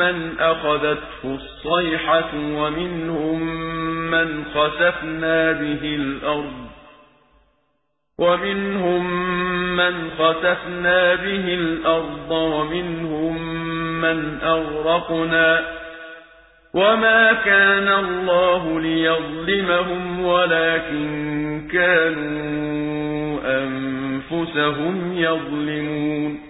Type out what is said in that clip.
من أخذته الصيحة ومنهم من خسفنا به الأرض ومنهم من خسفنا به الأرض ومنهم من أغرقنا وما كان الله ليظلمهم ولكن كانوا أنفسهم يظلمون